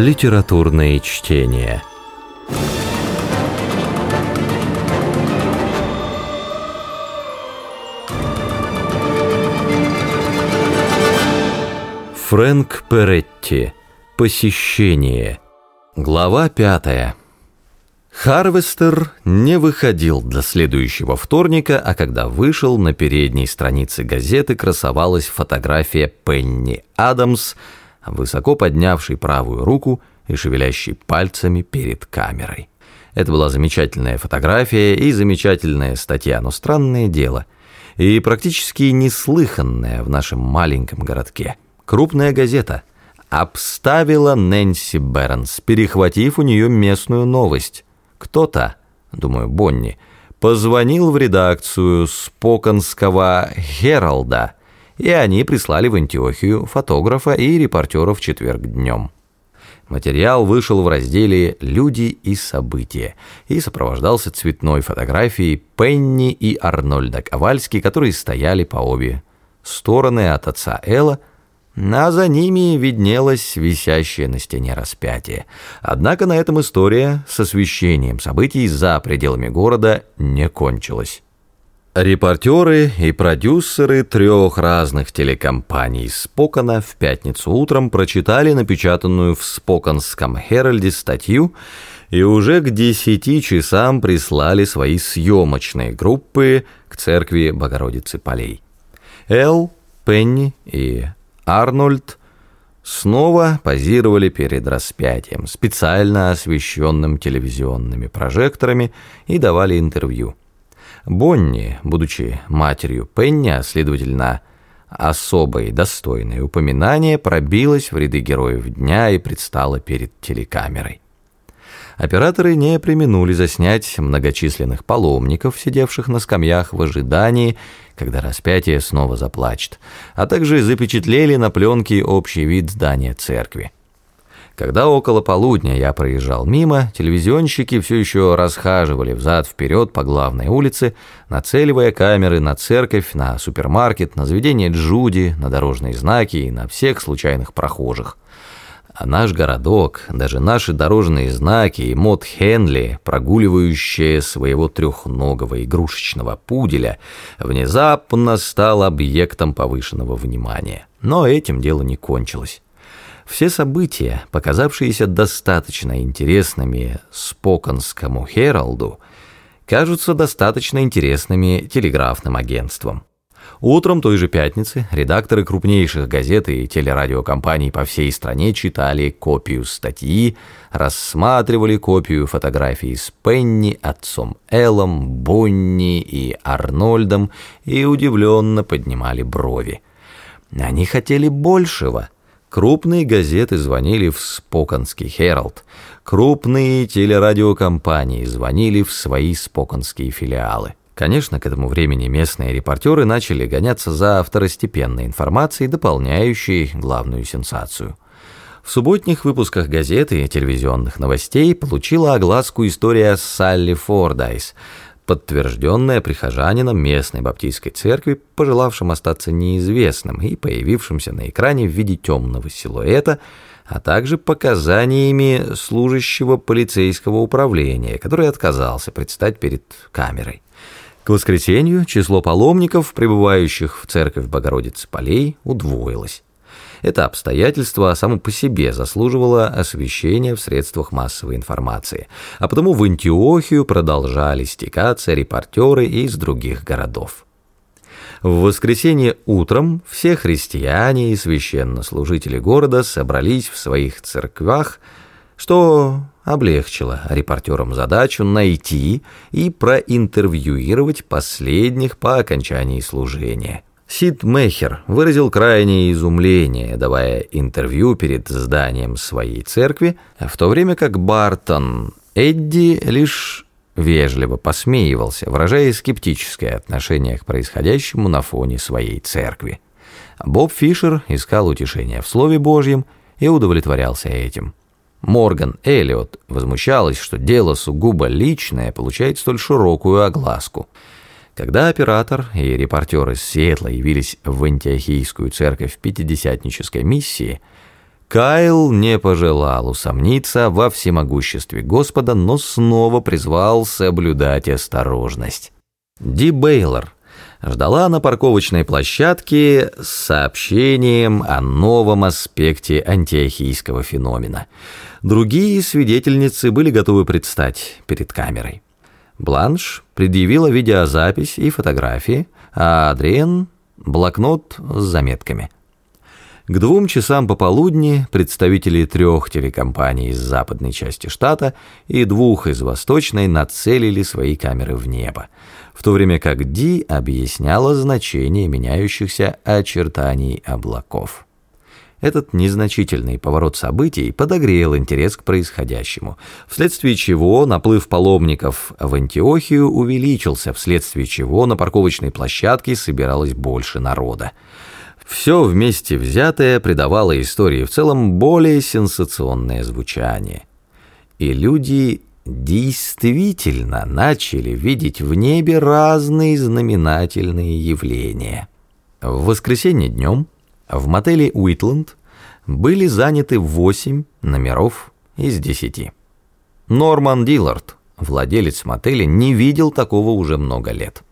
Литературные чтения. Фрэнк Перетти. Посещение. Глава пятая. Харвестер не выходил до следующего вторника, а когда вышел, на передней странице газеты красовалась фотография Пенни Адамс, высоко поднявшей правую руку и шевелящей пальцами перед камерой. Это была замечательная фотография и замечательная статья, но странное дело, и практически неслыханная в нашем маленьком городке – Крупная газета обставила Нэнси Бернс, перехватив у нее местную новость. Кто-то, думаю, Бонни, позвонил в редакцию Споконского «Хералда», и они прислали в Антиохию фотографа и репортера в четверг днем. Материал вышел в разделе «Люди и события» и сопровождался цветной фотографией Пенни и Арнольда Ковальски, которые стояли по обе стороны от отца Элла, а за ними виднелось висящее на стене распятие. Однако на этом история с освещением событий за пределами города не кончилась. Репортеры и продюсеры трех разных телекомпаний Спокона в пятницу утром прочитали напечатанную в Споконском Херальде статью и уже к десяти часам прислали свои съемочные группы к церкви Богородицы Полей. Эл, Пенни и Арнольд снова позировали перед распятием, специально освещенным телевизионными прожекторами, и давали интервью. Бонни, будучи матерью Пенни, а следовательно, особой достойное упоминание, пробилась в ряды героев дня и предстала перед телекамерой. Операторы не применули заснять многочисленных паломников, сидевших на скамьях в ожидании, когда распятие снова заплачет, а также запечатлели на пленке общий вид здания церкви. Когда около полудня я проезжал мимо, телевизионщики все еще расхаживали взад-вперед по главной улице, нацеливая камеры на церковь, на супермаркет, на заведение Джуди, на дорожные знаки и на всех случайных прохожих. А наш городок, даже наши дорожные знаки и мод Хенли, прогуливающие своего трехногого игрушечного пуделя, внезапно стал объектом повышенного внимания. Но этим дело не кончилось. Все события, показавшиеся достаточно интересными Споконскому Хералду, кажутся достаточно интересными телеграфным агентствам. Утром той же пятницы редакторы крупнейших газет и телерадиокомпаний по всей стране читали копию статьи, рассматривали копию фотографий с Пенни, отцом Эллом, Бонни и Арнольдом и удивленно поднимали брови. Они хотели большего. Крупные газеты звонили в Споконский Хералд, крупные телерадиокомпании звонили в свои споконские филиалы. Конечно, к этому времени местные репортеры начали гоняться за второстепенной информацией, дополняющей главную сенсацию. В субботних выпусках газеты и телевизионных новостей получила огласку история Салли Фордайс, подтвержденная прихожанином местной баптистской церкви, пожелавшим остаться неизвестным и появившимся на экране в виде темного силуэта, а также показаниями служащего полицейского управления, который отказался предстать перед камерой. К воскресенью число паломников, пребывающих в церковь Богородицы Полей, удвоилось. Это обстоятельство само по себе заслуживало освещения в средствах массовой информации, а потому в Антиохию продолжали стекаться репортеры из других городов. В воскресенье утром все христиане и священнослужители города собрались в своих церквях, что облегчило репортерам задачу найти и проинтервьюировать последних по окончании служения. Сид Мехер выразил крайнее изумление, давая интервью перед зданием своей церкви, в то время как Бартон Эдди лишь вежливо посмеивался, выражая скептическое отношение к происходящему на фоне своей церкви. Боб Фишер искал утешения в Слове Божьем и удовлетворялся этим. Морган Эллиот возмущалась, что дело сугубо личное получает столь широкую огласку. Когда оператор и репортер из Сиэтла явились в антиохийскую церковь пятидесятнической миссии, Кайл не пожелал усомниться во всемогуществе Господа, но снова призвал соблюдать осторожность. Ди Бейлор ждала на парковочной площадке с сообщением о новом аспекте антиохийского феномена. Другие свидетельницы были готовы предстать перед камерой. Бланш предъявила видеозапись и фотографии, а Адриен – блокнот с заметками. К двум часам пополудни представители трех телекомпаний из западной части штата и двух из восточной нацелили свои камеры в небо, в то время как Ди объясняла значение меняющихся очертаний облаков. Этот незначительный поворот событий подогрел интерес к происходящему, вследствие чего наплыв паломников в Антиохию увеличился, вследствие чего на парковочной площадке собиралось больше народа. Все вместе взятое придавало истории в целом более сенсационное звучание. И люди действительно начали видеть в небе разные знаменательные явления. В воскресенье днем в мотеле «Уитланд» были заняты 8 номеров из 10. Норман Диллард, владелец мотеля, не видел такого уже много лет.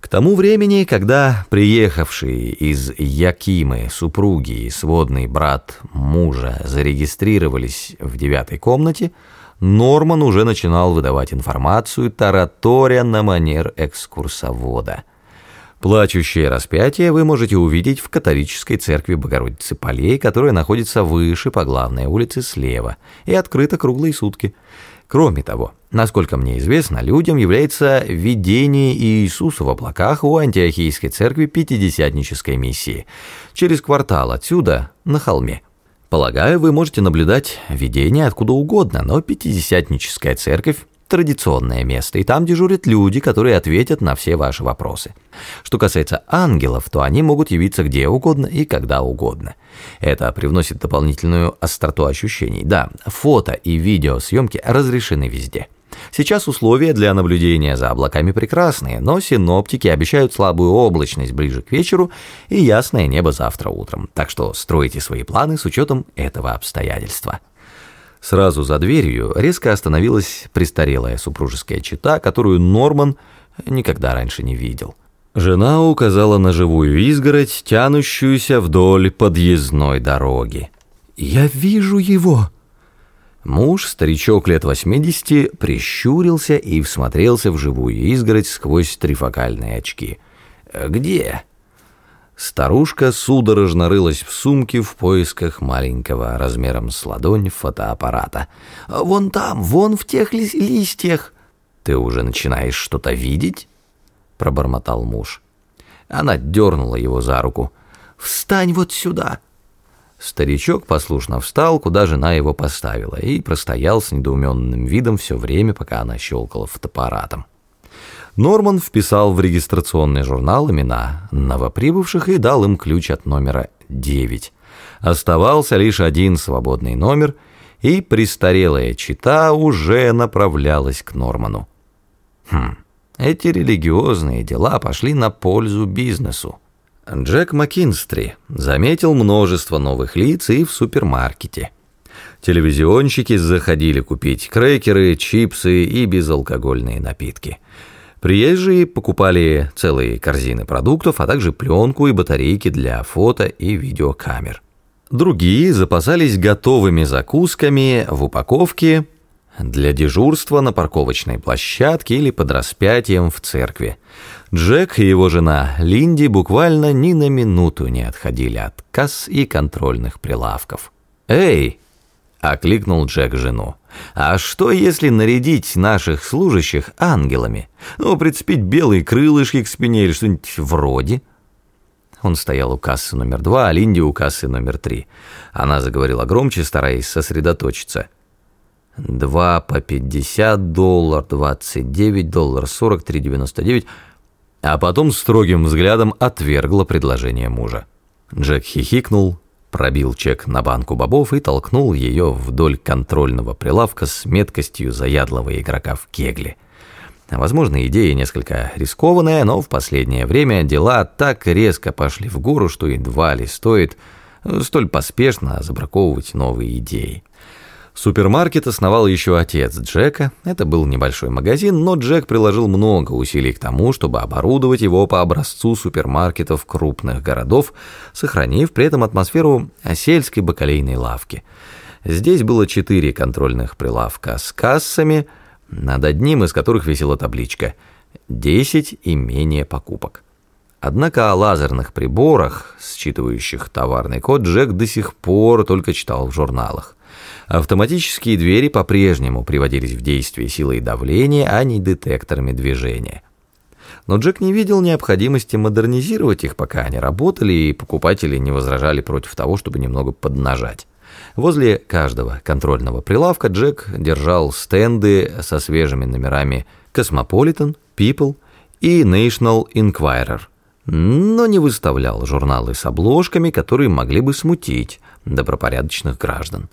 К тому времени, когда приехавшие из Якимы супруги и сводный брат мужа зарегистрировались в девятой комнате, Норман уже начинал выдавать информацию, тараторя на манер экскурсовода – Плачущее распятие вы можете увидеть в католической церкви Богородицы Полей, которая находится выше по главной улице слева и открыта круглые сутки. Кроме того, насколько мне известно, людям является видение Иисуса в облаках у антиохийской церкви Пятидесятнической миссии, через квартал отсюда, на холме. Полагаю, вы можете наблюдать видение откуда угодно, но Пятидесятническая церковь традиционное место, и там дежурят люди, которые ответят на все ваши вопросы. Что касается ангелов, то они могут явиться где угодно и когда угодно. Это привносит дополнительную остроту ощущений. Да, фото и видеосъемки разрешены везде. Сейчас условия для наблюдения за облаками прекрасные, но синоптики обещают слабую облачность ближе к вечеру и ясное небо завтра утром. Так что стройте свои планы с учетом этого обстоятельства. Сразу за дверью резко остановилась престарелая супружеская чета, которую Норман никогда раньше не видел. Жена указала на живую изгородь, тянущуюся вдоль подъездной дороги. «Я вижу его!» Муж, старичок лет 80, прищурился и всмотрелся в живую изгородь сквозь трифокальные очки. «Где?» Старушка судорожно рылась в сумке в поисках маленького размером с ладонь фотоаппарата. «Вон там, вон в тех ли листьях!» «Ты уже начинаешь что-то видеть?» — пробормотал муж. Она дернула его за руку. «Встань вот сюда!» Старичок послушно встал, куда жена его поставила, и простоял с недоуменным видом все время, пока она щелкала фотоаппаратом. Норман вписал в регистрационный журнал имена новоприбывших и дал им ключ от номера 9. Оставался лишь один свободный номер, и престарелая чита уже направлялась к Норману. Хм, эти религиозные дела пошли на пользу бизнесу. Джек Маккинстри заметил множество новых лиц и в супермаркете. Телевизионщики заходили купить крекеры, чипсы и безалкогольные напитки – Приезжие покупали целые корзины продуктов, а также пленку и батарейки для фото и видеокамер. Другие запасались готовыми закусками в упаковке для дежурства на парковочной площадке или под распятием в церкви. Джек и его жена Линди буквально ни на минуту не отходили от касс и контрольных прилавков. «Эй!» — окликнул Джек жену. «А что, если нарядить наших служащих ангелами? Ну, прицепить белые крылышки к спине или что-нибудь вроде?» Он стоял у кассы номер два, а Линди у кассы номер три. Она заговорила громче, стараясь сосредоточиться. «Два по пятьдесят доллар, двадцать девять доллар, сорок три девяносто девять...» А потом строгим взглядом отвергла предложение мужа. Джек хихикнул, пробил чек на банку бобов и толкнул ее вдоль контрольного прилавка с меткостью заядлого игрока в кегли. Возможно, идея несколько рискованная, но в последнее время дела так резко пошли в гору, что едва ли стоит столь поспешно забраковывать новые идеи. Супермаркет основал еще отец Джека. Это был небольшой магазин, но Джек приложил много усилий к тому, чтобы оборудовать его по образцу супермаркетов крупных городов, сохранив при этом атмосферу сельской бакалейной лавки. Здесь было четыре контрольных прилавка с кассами, над одним из которых висела табличка «10 и менее покупок». Однако о лазерных приборах, считывающих товарный код, Джек до сих пор только читал в журналах. Автоматические двери по-прежнему приводились в действие силой давления, а не детекторами движения. Но Джек не видел необходимости модернизировать их, пока они работали, и покупатели не возражали против того, чтобы немного поднажать. Возле каждого контрольного прилавка Джек держал стенды со свежими номерами Cosmopolitan, People и National Enquirer, но не выставлял журналы с обложками, которые могли бы смутить добропорядочных граждан.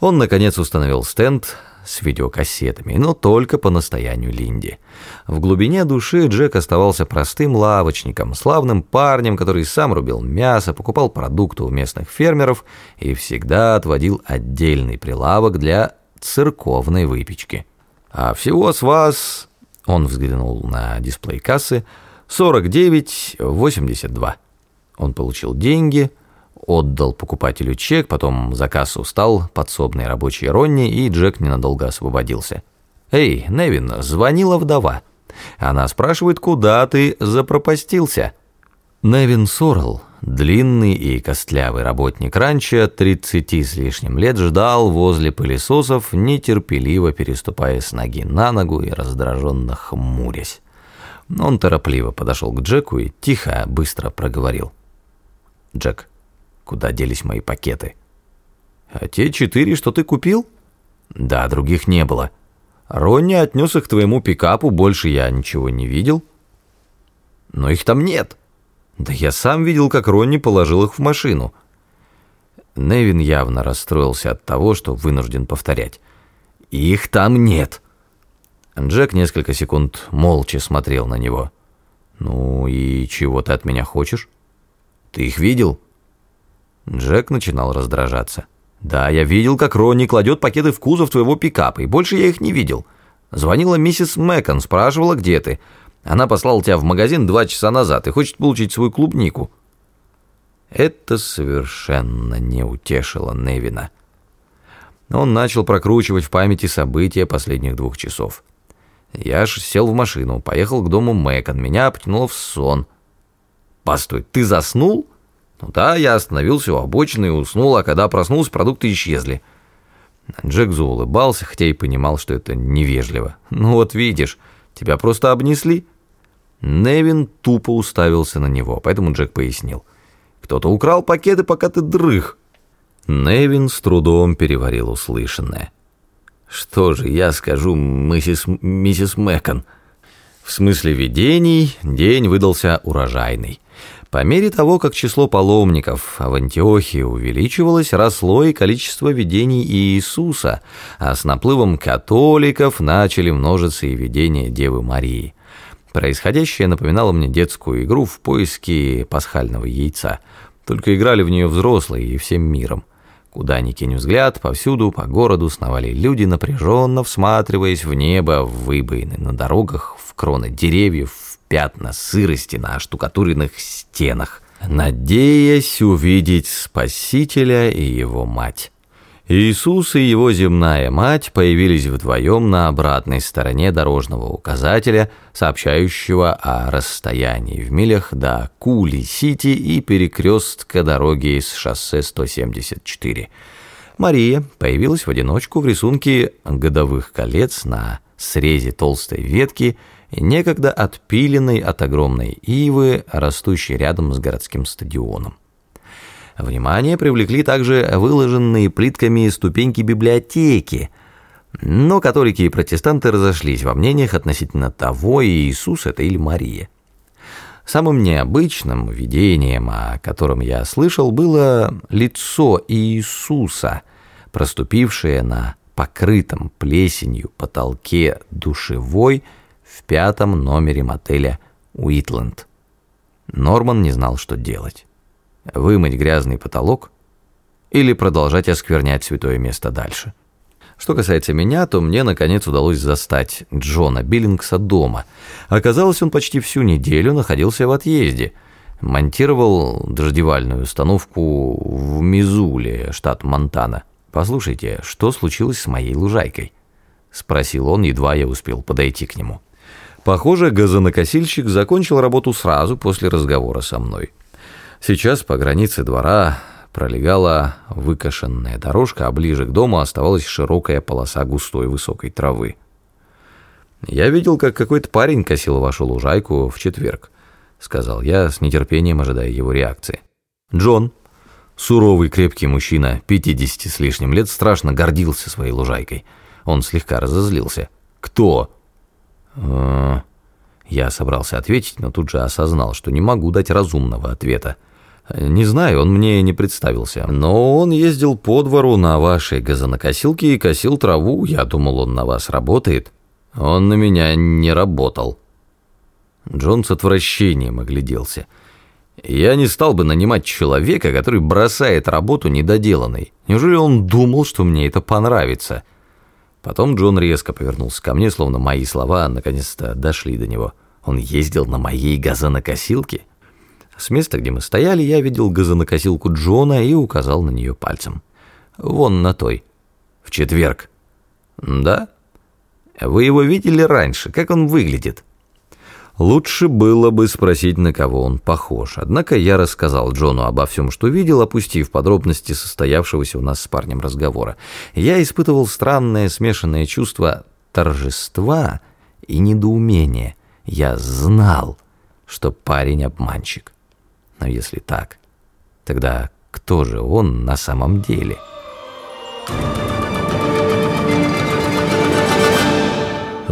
Он, наконец, установил стенд с видеокассетами, но только по настоянию Линди. В глубине души Джек оставался простым лавочником, славным парнем, который сам рубил мясо, покупал продукты у местных фермеров и всегда отводил отдельный прилавок для церковной выпечки. А всего с вас, он взглянул на дисплей кассы, 49,82. Он получил деньги – отдал покупателю чек, потом за кассу встал подсобный рабочий Ронни, и Джек ненадолго освободился. «Эй, Невин, звонила вдова. Она спрашивает, куда ты запропастился?» Невин Сорел, длинный и костлявый работник ранчо, 30 с лишним лет, ждал возле пылесосов, нетерпеливо переступая с ноги на ногу и раздраженно хмурясь. Он торопливо подошел к Джеку и тихо, быстро проговорил. «Джек, Куда делись мои пакеты? А те четыре, что ты купил? Да, других не было. Ронни отнес их к твоему пикапу, больше я ничего не видел. Но их там нет. Да я сам видел, как Ронни положил их в машину. Невин явно расстроился от того, что вынужден повторять. Их там нет. Джек несколько секунд молча смотрел на него. «Ну и чего ты от меня хочешь? Ты их видел?» Джек начинал раздражаться. «Да, я видел, как Ронни кладет пакеты в кузов твоего пикапа, и больше я их не видел. Звонила миссис Мэкон, спрашивала, где ты. Она послала тебя в магазин два часа назад и хочет получить свою клубнику». Это совершенно не утешило Невина. Он начал прокручивать в памяти события последних двух часов. Я ж сел в машину, поехал к дому Мэкон, меня потянуло в сон. «Постой, ты заснул?» Ну да, я остановился у обочины и уснул, а когда проснулся, продукты исчезли. Джек заулыбался, хотя и понимал, что это невежливо. «Ну вот видишь, тебя просто обнесли». Невин тупо уставился на него, поэтому Джек пояснил. «Кто-то украл пакеты, пока ты дрых». Невин с трудом переварил услышанное. «Что же я скажу, миссис, миссис Мэкон?» В смысле видений день выдался урожайный. По мере того, как число паломников в Антиохии увеличивалось, росло и количество видений Иисуса, а с наплывом католиков начали множиться и видения Девы Марии. Происходящее напоминало мне детскую игру в поиске пасхального яйца, только играли в нее взрослые и всем миром. Куда ни кинь взгляд, повсюду по городу сновали люди, напряженно всматриваясь в небо, в выбоины на дорогах, в кроны деревьев, пятна сырости на штукатуренных стенах, надеясь увидеть Спасителя и его мать. Иисус и его земная мать появились вдвоем на обратной стороне дорожного указателя, сообщающего о расстоянии в милях до Кули-Сити и перекрестка дороги с шоссе 174. Мария появилась в одиночку в рисунке годовых колец на срезе толстой ветки – некогда отпиленной от огромной ивы, растущей рядом с городским стадионом. Внимание привлекли также выложенные плитками ступеньки библиотеки, но католики и протестанты разошлись во мнениях относительно того, Иисус это или Мария. Самым необычным видением, о котором я слышал, было лицо Иисуса, проступившее на покрытом плесенью потолке душевой, в пятом номере мотеля «Уитленд». Норман не знал, что делать. Вымыть грязный потолок или продолжать осквернять святое место дальше? Что касается меня, то мне наконец удалось застать Джона Биллингса дома. Оказалось, он почти всю неделю находился в отъезде. Монтировал дождевальную установку в Мизуле, штат Монтана. «Послушайте, что случилось с моей лужайкой?» — спросил он, едва я успел подойти к нему. Похоже, газонокосильщик закончил работу сразу после разговора со мной. Сейчас по границе двора пролегала выкошенная дорожка, а ближе к дому оставалась широкая полоса густой высокой травы. «Я видел, как какой-то парень косил вашу лужайку в четверг», — сказал я, с нетерпением ожидая его реакции. «Джон, суровый крепкий мужчина, 50 с лишним лет, страшно гордился своей лужайкой. Он слегка разозлился. «Кто?» Э, я собрался ответить, но тут же осознал, что не могу дать разумного ответа. Не знаю, он мне не представился, но он ездил по двору на вашей газонокосилке и косил траву, я думал, он на вас работает. Он на меня не работал. Джон с отвращением огляделся. Я не стал бы нанимать человека, который бросает работу недоделанной. Неужели он думал, что мне это понравится?» Потом Джон резко повернулся ко мне, словно мои слова наконец-то дошли до него. Он ездил на моей газонокосилке. С места, где мы стояли, я видел газонокосилку Джона и указал на нее пальцем. Вон на той. В четверг. Да? Вы его видели раньше? Как он выглядит? Лучше было бы спросить, на кого он похож. Однако я рассказал Джону обо всем, что видел, опустив подробности состоявшегося у нас с парнем разговора. Я испытывал странное смешанное чувство торжества и недоумения. Я знал, что парень обманщик. Но если так, тогда кто же он на самом деле?»